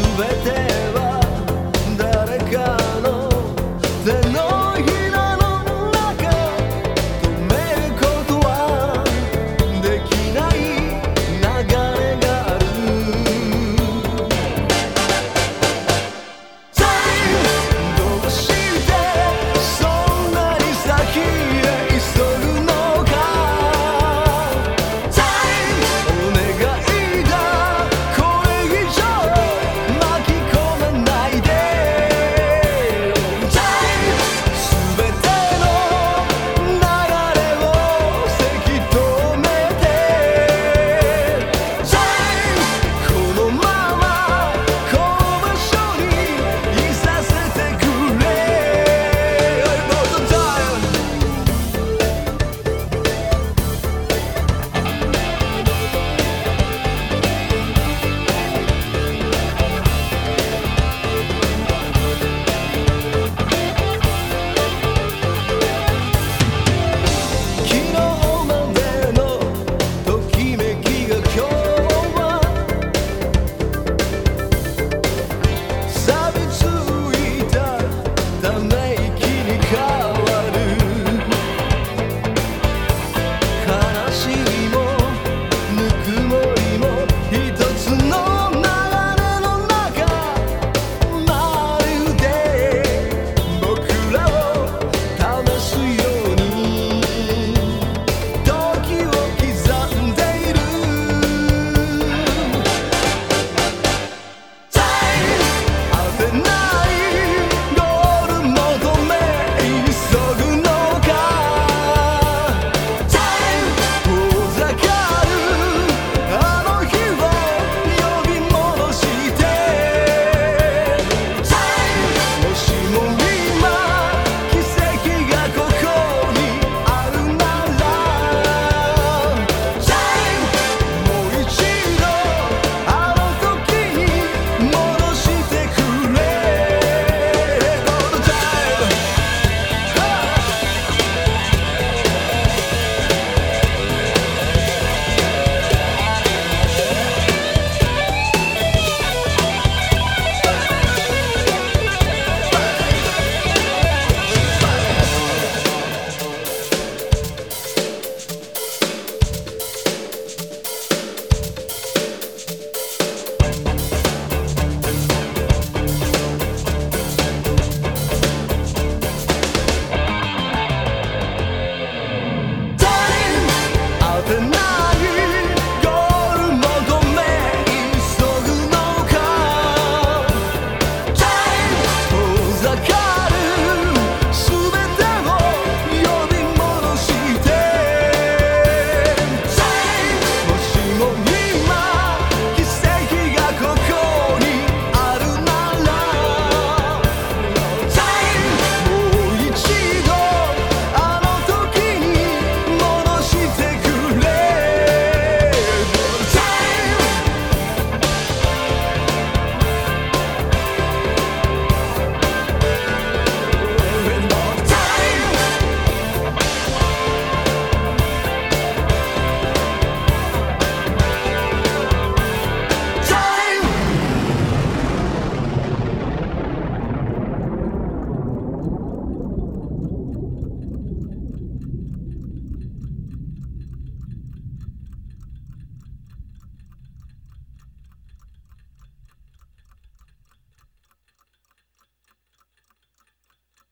you vete